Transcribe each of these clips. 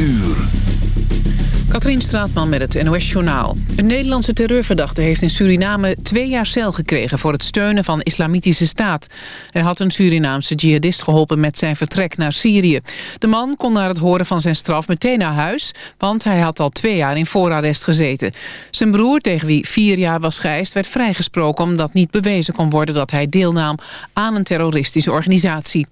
uur. Katrien Straatman met het NOS-journaal. Een Nederlandse terreurverdachte heeft in Suriname twee jaar cel gekregen... voor het steunen van islamitische staat. Hij had een Surinaamse jihadist geholpen met zijn vertrek naar Syrië. De man kon na het horen van zijn straf meteen naar huis... want hij had al twee jaar in voorarrest gezeten. Zijn broer, tegen wie vier jaar was geëist, werd vrijgesproken... omdat niet bewezen kon worden dat hij deelnam aan een terroristische organisatie.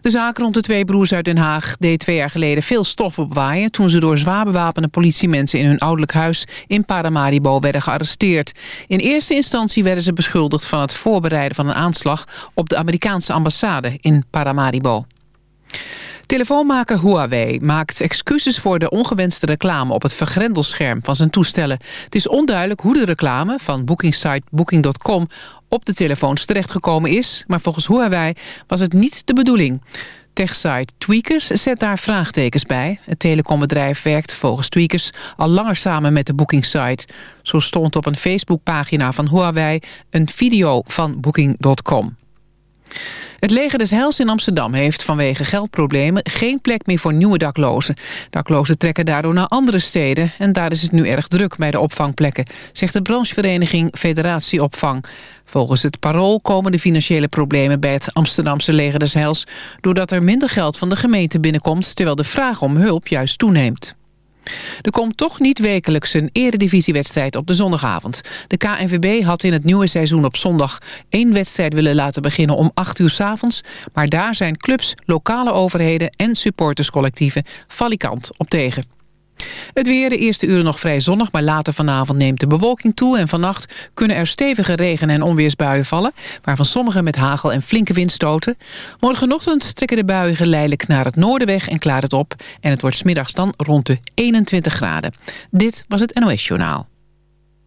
De zaak rond de twee broers uit Den Haag deed twee jaar geleden veel stof opwaaien... toen ze door zwaar bewapende politie politiemensen in hun ouderlijk huis in Paramaribo werden gearresteerd. In eerste instantie werden ze beschuldigd van het voorbereiden van een aanslag op de Amerikaanse ambassade in Paramaribo. Telefoonmaker Huawei maakt excuses voor de ongewenste reclame op het vergrendelscherm van zijn toestellen. Het is onduidelijk hoe de reclame van bookingsite Booking.com op de telefoons terechtgekomen is, maar volgens Huawei was het niet de bedoeling. Techsite Tweakers zet daar vraagtekens bij. Het telecombedrijf werkt volgens Tweakers al langer samen met de bookingsite. Zo stond op een Facebookpagina van Huawei een video van Booking.com. Het leger des Heils in Amsterdam heeft vanwege geldproblemen geen plek meer voor nieuwe daklozen. Daklozen trekken daardoor naar andere steden en daar is het nu erg druk bij de opvangplekken, zegt de branchevereniging Federatie Opvang. Volgens het parool komen de financiële problemen bij het Amsterdamse leger des Heils... doordat er minder geld van de gemeente binnenkomt... terwijl de vraag om hulp juist toeneemt. Er komt toch niet wekelijks een eredivisiewedstrijd op de zondagavond. De KNVB had in het nieuwe seizoen op zondag één wedstrijd willen laten beginnen om 8 uur s avonds. Maar daar zijn clubs, lokale overheden en supporterscollectieven valikant op tegen. Het weer, de eerste uren nog vrij zonnig, maar later vanavond neemt de bewolking toe... en vannacht kunnen er stevige regen- en onweersbuien vallen... waarvan sommige met hagel en flinke windstoten. Morgenochtend trekken de buien geleidelijk naar het noorden weg en klaart het op... en het wordt smiddags dan rond de 21 graden. Dit was het NOS Journaal.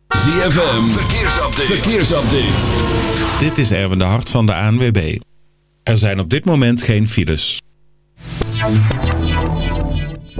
ZFM, verkeersupdate. verkeersupdate. Dit is Erwin de Hart van de ANWB. Er zijn op dit moment geen files.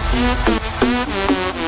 Thank you.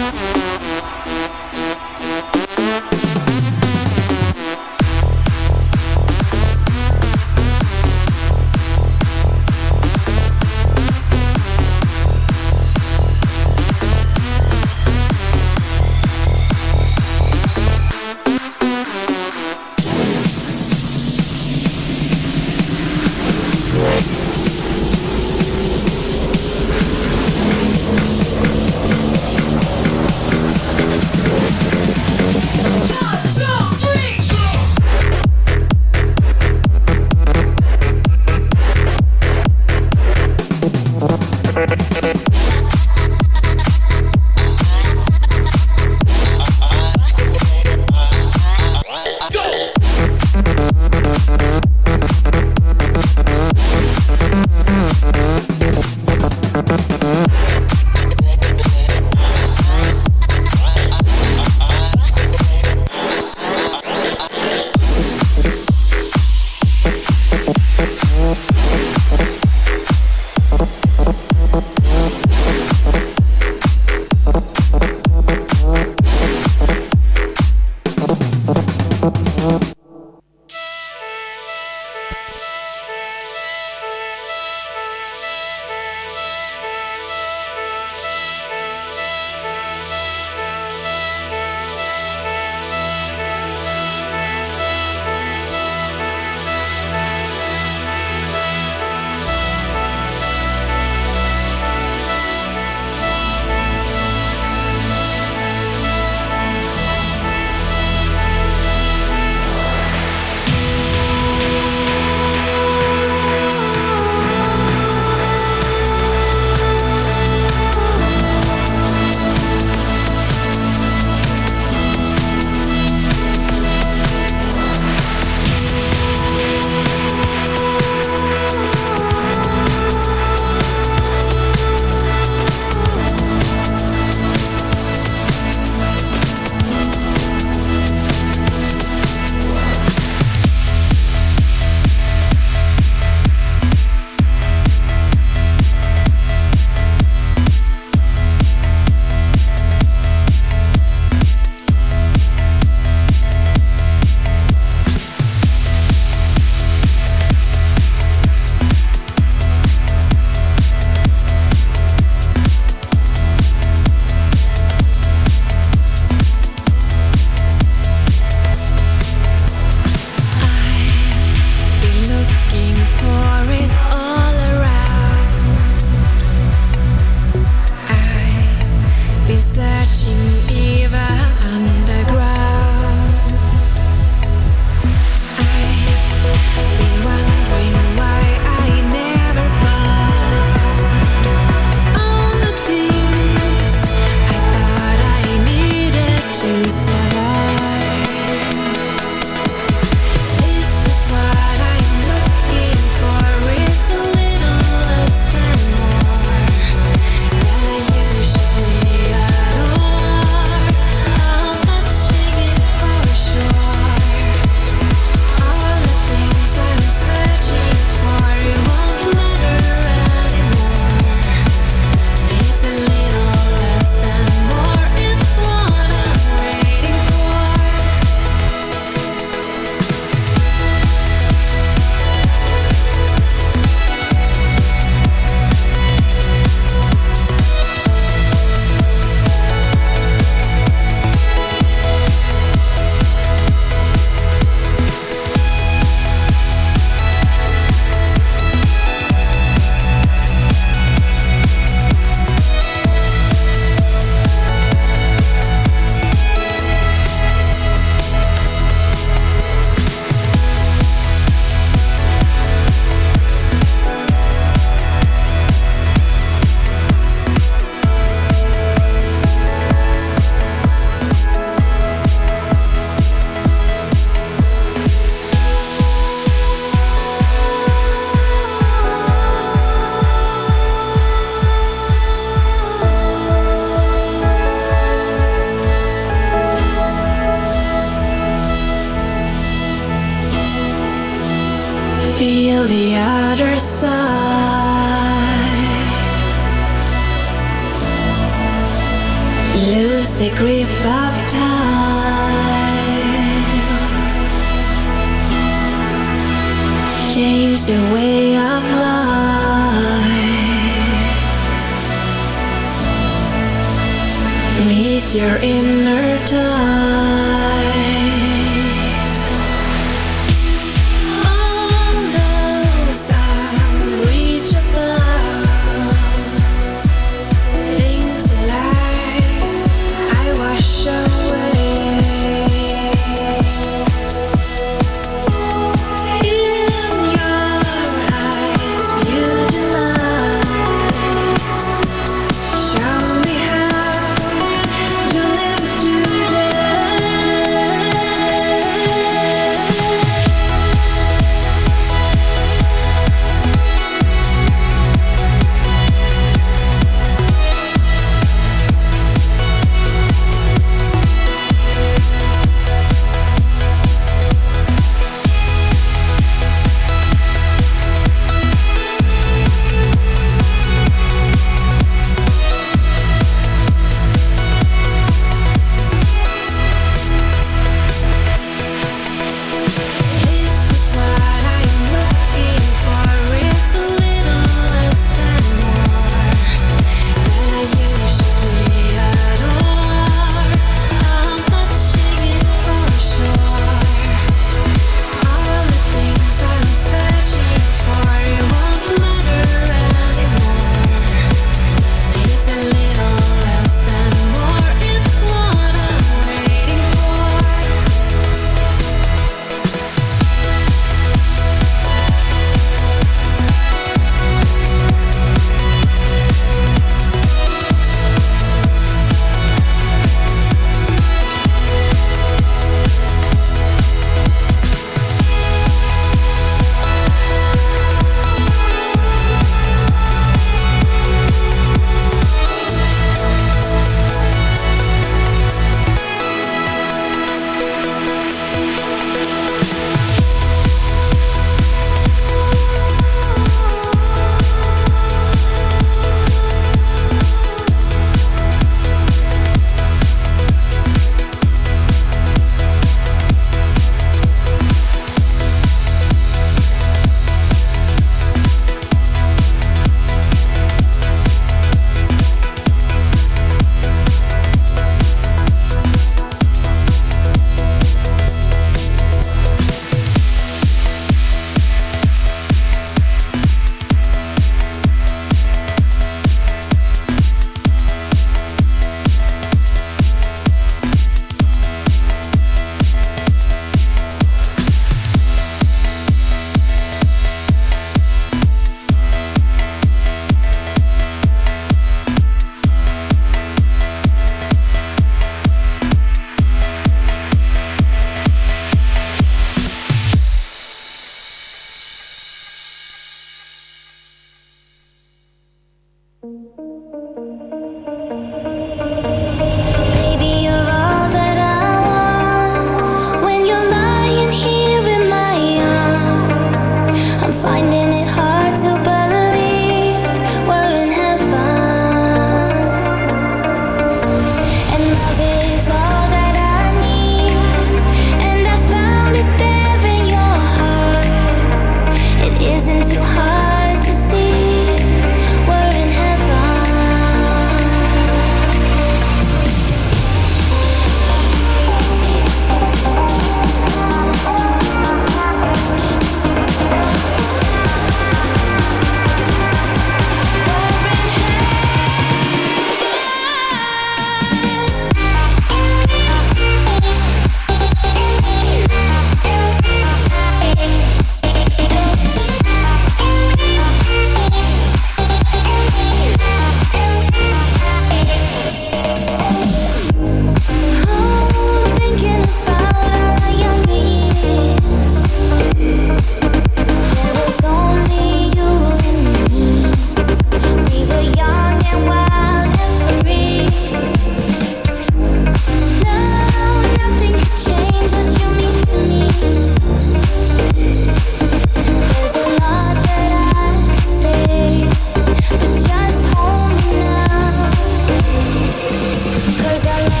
Cause I love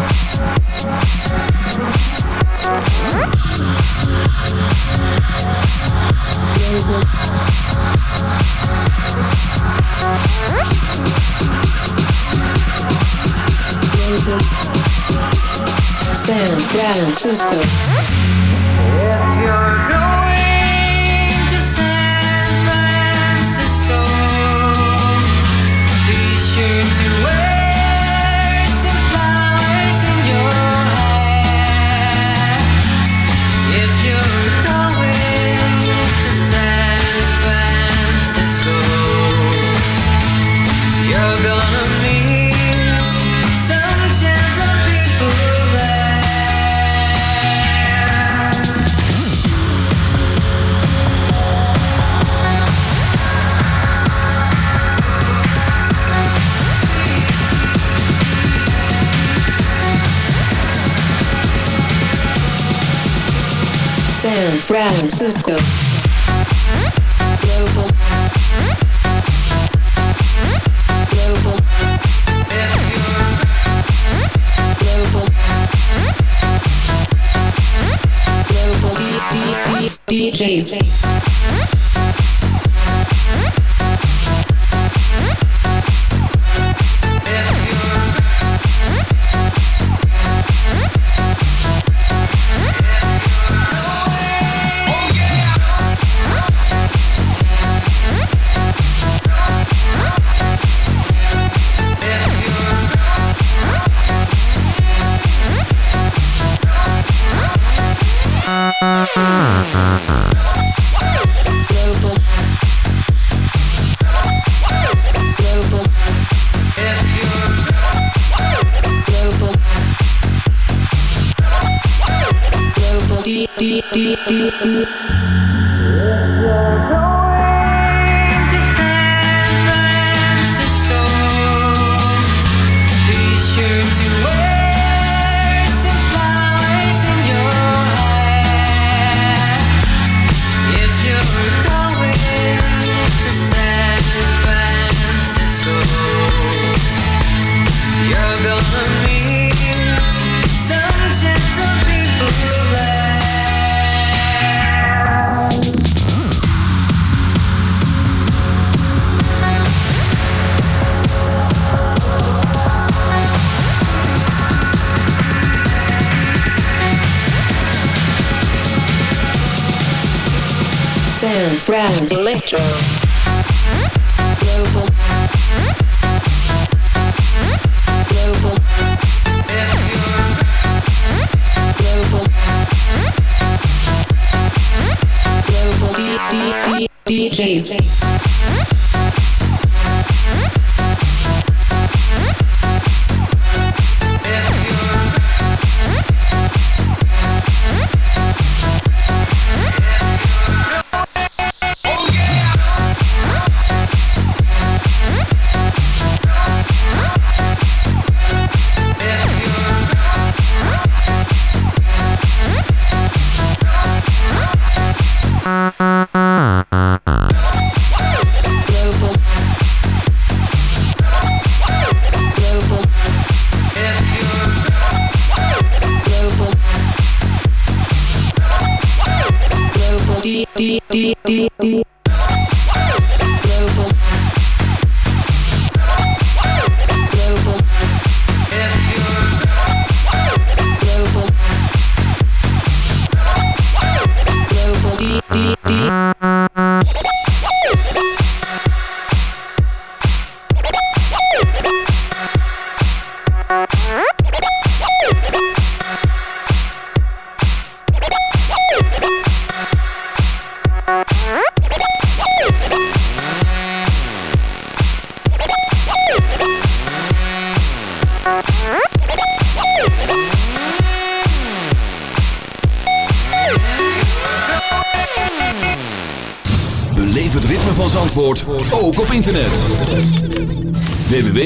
Francisco. Francisco.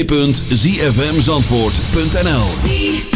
www.zfmzandvoort.nl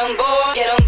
on board, get on board.